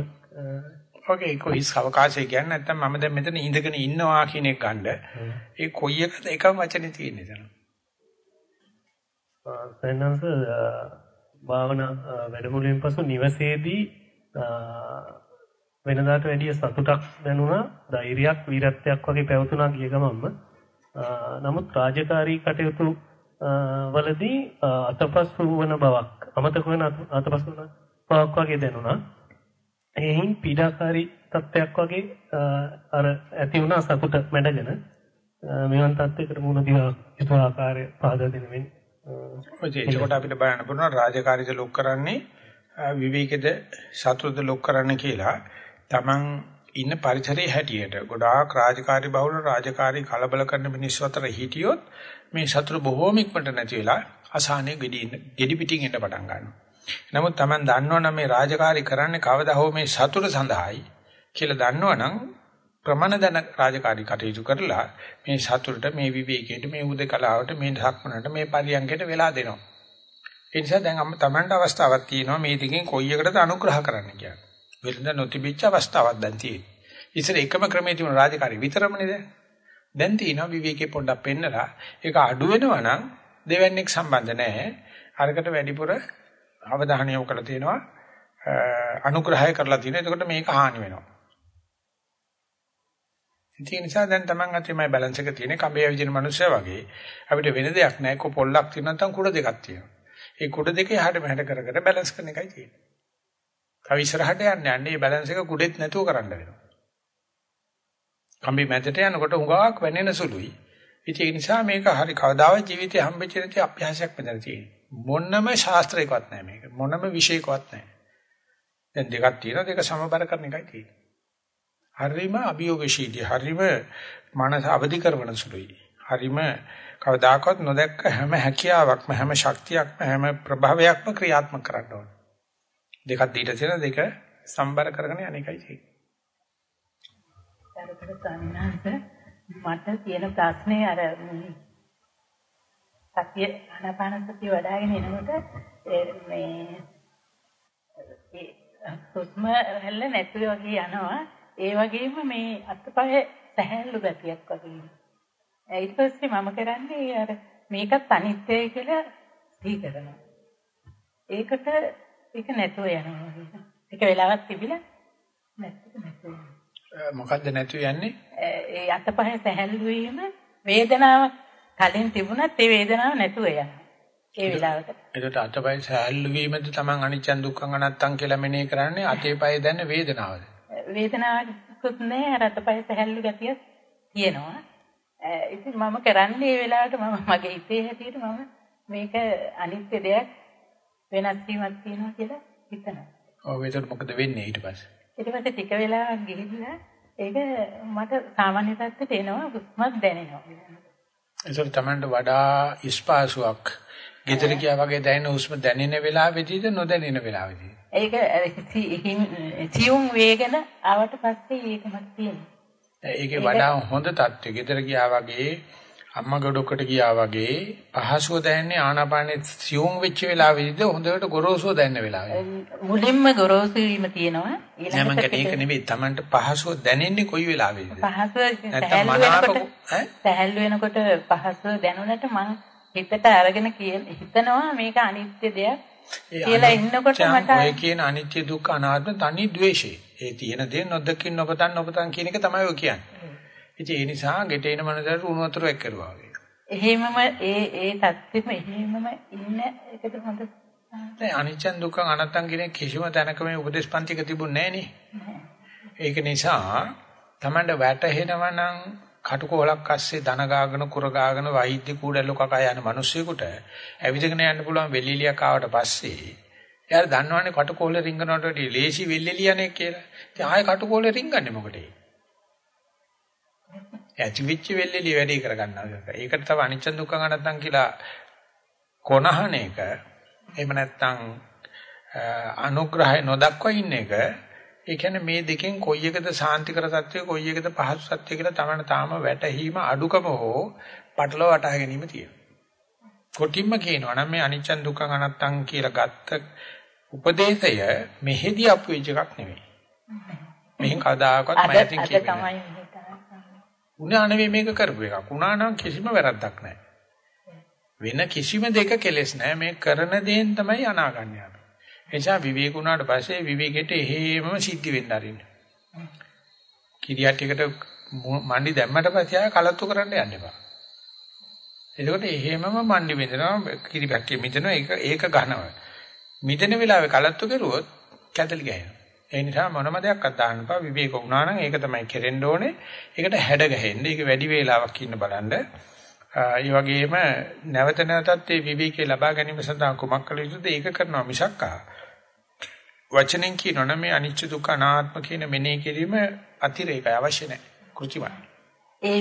ඔකේ කොයිස් අවකාශය කියන්නේ නැත්තම් මම දැන් මෙතන ඉඳගෙන ඉන්නවා කියන එක ගන්න. ඒ කොයි එකද එකම වචනේ තියෙන්නේ එතන. සමින්වන්ස භාවනා වැඩමුළුවෙන් පසු නිවසේදී වෙනදාට වැඩිය සතුටක් දැනුණා ධෛර්යයක් වීරත්වයක් වගේ පැවතුණා ගිය ගමන්ම නමුත් රාජකාරී කටයුතු වලදී අතපසු වන බවක් අමතක වෙන අතපසු වන බවක් වගේ දැනුණා එයින් පීඩාකාරී තත්ත්වයක් වගේ අර ඇති වුණා සතුට මැඩගෙන. මෙවන් තත්ත්වයකට මුහුණ දීලා යුතු ආකාරය පාදා දෙනෙමින් ඔය ඒකට අපිට බලන්න පුළුවන් රාජකාරීද ලොක් කරන්නේ විවේකද සතුටද ලොක් කරන්න කියලා. Taman ඉන්න පරිසරයේ හැටියට ගොඩාක් රාජකාරී බහුල රාජකාරී කලබල කරන මිනිස්සු අතර හිටියොත් මේ සතුට බොහෝම ඉක්මනට නැති වෙලා අසහනෙ ගෙඩි ගෙඩි පිටින් එන්න පටන් ගන්නවා. නමුත් Taman දන්නවනම් මේ රාජකාරී කරන්නේ කවදා හෝ මේ සතුට සඳහායි කියලා දන්නවනම් ප්‍රමාණ දන රාජකාරී කටයුතු කරලා මේ සතුටට මේ විවේකයට මේ උදකලාවට මේ ධක්මනට මේ පරියන්කයට වෙලා දෙනවා. ඒ නිසා දැන් අම්ම Tamanට අවස්ථාවක් තියෙනවා මේ දෙකෙන් කොයි එකටද අනුග්‍රහ කරන්න කියන්නේ. වෙලඳ නොතිබිච්ච අවස්ථාවක් දැන් තියෙනවා. ඉතින් එකම ක්‍රමයේ තිබුණ රාජකාරී විතරමනේ දැන්. දැන් තියෙනවා විවේකේ පොඩ්ඩක් පෙන්නලා ඒක අඩු වෙනවා නම් දෙවන්නේක් සම්බන්ධ නැහැ. අරකට වැඩිපුර අවධානය යොමු කරලා තියෙනවා අනුග්‍රහය කරලා තියෙනවා. එතකොට මේක හානි වෙනවා. ඒ නිසා දැන් Taman අතේ මේ බැලන්ස් එක තියෙන කඹේ ඇවිදින මිනිස්සයා වගේ අපිට වෙන දෙයක් නැහැ. කො පොල්ලක් තියෙන නැත්නම් කුඩ දෙකක් තියෙනවා. ඒ කුඩ දෙක එහාට මෙහාට කර කර බැලන්ස් කරන එකයි තියෙන්නේ. තව ඉස්සරහට යන්න යන්නේ මේ බැලන්ස් එක කුඩෙත් නැතුව කරන්න වෙනවා. කම්බි මැදට යනකොට හුඟක් වෙනෙන සුළුයි. ඉතින් ඒ නිසා මේක හරි කවදාවත් ජීවිතේ හම්බෙච්ච නැති අභ්‍යාසයක් මෙතන තියෙනවා. මොනම ශාස්ත්‍රයකවත් නැහැ මේක. මොනම විෂයකවත් නැහැ. දැන් දෙකක් තියෙනවා දෙක සමබර කරන එකයි තියෙන්නේ. හරිම අභියෝගශීලී හරිම මනස අවදි කරන සුළුයි. හරිම කවදාකවත් නොදැක්ක හැම හැකියාවක්ම හැම ශක්තියක්ම හැම ප්‍රභාවයක්ම ක්‍රියාත්මක කරන්න ඕන. දෙකක් දීලා තියෙන දෙක සම්බර කරගෙන යන එකයි තියෙන්නේ. මට තියෙන ප්‍රශ්නේ අර සතිය ආනාපාන සතිය වඩ아가ගෙන එනකොට මේ ඒ සුස්ම හැල්ල නැතුව වගේ යනවා ඒ වගේම මේ අත්පය සැහැල්ලු ගතියක් වගේ ඊට පස්සේ මම කරන්නේ අර මේකත් අනිත්‍යයි කියලා සිහි කරනවා. ඒකට ඒක නැතුව යනවා. ටික වෙලාවක් තිබිලා නැතුව යනවා. මොකද්ද නැතු යන්නේ? ඒ අතපහේ සැහැල්ලු වීම වේදනාව කලින් තිබුණත් ඒ වේදනාව නැතුව යනවා. ඒ වෙලාවට. ඒකට අතපය සෑහළු වීමද තමන් අනිච්චන් දුක්ඛං අනත්තං කියලා මෙනෙහි කරන්නේ අතේ පය දැන වේදනාවද? වේදනාවකුත් නැහැ අර අතපය සැහැල්ලු ගතිය තියෙනවා. ඉතින් මම කරන්නේ මේ වෙලාවට මම මගේ හිතේ හැටියට මම මේක අනිත්‍ය දෙයක් වෙනස් වීමක් තියෙනවා කියලා හිතනවා. ඔව් ඒකට මොකද වෙන්නේ ඊට පස්සේ? ඊට පස්සේ ටික වෙලාවක් ගිහිල්ලා ඒක මට සාමාන්‍ය තත්ත්වයට එනවා හුස්මක් දැනෙනවා. ඒසොර තමන්ට වඩා ඉස්පාසුවක් ගෙදර ගියා වගේ දැනෙන හුස්ම දැනෙන වෙලාවෙදීද නොදැනෙන වෙලාවෙදීද? ඒක සියුම් වේගන ආවට පස්සේ ඒක මට තියෙනවා. ඒකේ වඩා හොඳ තත්ත්වය. ගෙදර ගියා වගේ අම්මා ගොඩකට ගියා වගේ පහසුව දැනෙන්නේ ආනාපානෙ සියුම් වෙච්ච වෙලාවෙදිද හොඳට ගොරෝසුව දැනෙන වෙලාවෙද? මුලින්ම ගොරෝසු වීම තියෙනවා. ඊළඟට ඒක නෙවෙයි Tamanට පහසුව දැනෙන්නේ කොයි වෙලාවෙද? පහසුව සැහැල්ලු වෙනකොට සැහැල්ලු වෙනකොට පහසුව දැනුණට මං හිතට අරගෙන හිතනවා මේක අනිත්‍ය දෙයක් කියලා ඉන්නකොට මට ඔය කියන අනිත්‍ය දුක්ඛ අනාත්ම තනි ද්වේෂය. ඒ තියෙන දේ නොදකින් නොපතන් නොපතන් කියන එක තමයි ඔය කියන්නේ. ඉතින් ඒ නිසා ගෙටේන මනසට උණු වතුර එක්කරුවා වගේ. එහෙමම ඒ ඒ தත්ත්වෙම එහෙමම ඉන්න එකද හොඳ නෑ අනිච්ච දුක්ඛ අනත්තං කියන කිසිම තැනක මේ උපදේශපන්තික තිබුණේ නෑනේ. ඒක නිසා Tamanda වැටහෙනවා නම් කටුකොලක් අස්සේ දන ගාගෙන කුර ගාගෙන වෛද්‍ය කූඩල්ල කකා යන මිනිස්සුෙකුට ඇවිදගෙන යන්න පුළුවන් වෙලිලියක් ආවට පස්සේ එයාලා දන්නවනේ කටුකොලේ රිංගනවට වඩා ලේසි වෙල්ෙලියනේ කියලා. ඉතින් ආයෙ කටුකොලේ රිංගන්නේ මොකටද? ඇති වෙච්ච වෙල්ෙලිය වැඩි කරගන්නවා. ඒකට තව අනිච්ච දුක්ඛ නැත්තම් කියලා කොනහන එක එහෙම නැත්තම් අනුග්‍රහය නොදක්වා ඉන්න එක ඒ කියන්නේ මේ දෙකෙන් කොයි එකද සාන්තිකර සත්‍ය කොයි එකද පහසු සත්‍ය කියලා තමයි තාම වැටහීම අඩුකම හෝ පටලව වටහා ගැනීම තියෙනවා. කොටිම්ම කියනවා නම් මේ අනිච්ච දුක්ඛ අනත්තං කියලා ගත්ත උපදේශය මෙහෙදී අපු වෙච්ච එකක් නෙවෙයි. මෙහෙන් කවදාකවත් මම ඇතින් කියන්නේ. උනා නෙවෙයි මේක කරපු එකක්. උනා නම් කිසිම වැරද්දක් නැහැ. වෙන කිසිම දෙක කෙලස් නැහැ. මේ කරන දේෙන් තමයි අනාගන්නේ අපි. එනිසා විවේක උනාට පස්සේ විවේකෙට එහෙමම සිද්ධ වෙන්න අරින්න. කිරියට්ටියකට මණ්ඩි දැම්මට පස්සේ ආය කලත්තු කරන්න යන්න එපා. එතකොට එහෙමම මණ්ඩි බෙදෙනවා කිරිපැක්කේ මිදෙනවා ඒක ඒක ඝනව. මිදෙන වෙලාවේ කලත්තු කරුවොත් කැදලි ගහනවා. ඒ නිසා මොනම දෙයක් අදාන්න එපා විවේක වුණා නම් ඒක තමයි කෙරෙන්න ඕනේ. ඒකට හැඩ ගැහෙන්න. ඒක වැඩි වේලාවක් ඉන්න බලන්න. ඒ වගේම නැවත නැවතත් මේ විවේකේ ලබා ගැනීම සඳහා කුමක් කළ යුතුද? ඒක කරනවා මිසක්කා වචනෙන් කියනවනම් මේ අනිච්ච දුක්ඛ අනාත්ම කියන මෙනෙහි කිරීම අතිරේකයි අවශ්‍ය නැහැ. කෘතිමයි. ඒ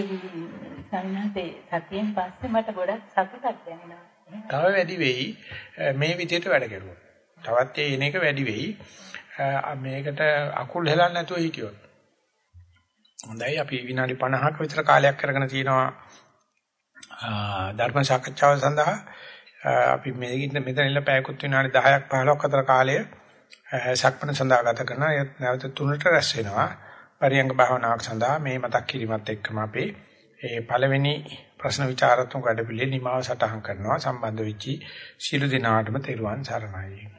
සම්හතේ සතියෙන් පස්සේ මට ගොඩක් සතුටක් දැනෙනවා. තව වැඩි වෙයි මේ විදිහට වැඩ කරුවොත්. තවත් ඒ එන එක වැඩි වෙයි. මේකට අකුල් හෙලන්න නැතුව හිටියොත්. හොඳයි අපි විනාඩි 50ක විතර කාලයක් කරගෙන තියෙනවා ධර්ම සාකච්ඡාව සඳහා. අපි මෙතන මෙතන ඉන්න පැයකුත් විනාඩි 10ක් 15ක් අතර කාලය සක්මණ සඳහා ගත කරන නැවත තුනට රැස් වෙනවා. පරියංග භාවනාවක් සඳහා මේ මතක් කිරීමත් එක්කම අපි ඒ පළවෙනි ප්‍රශ්න විචාරාත්මක වැඩපිළිවෙල නිමාව සටහන් කරනවා. සම්බන්ධ වෙච්චි සියලු දෙනාටම තෙරුවන් සරණයි.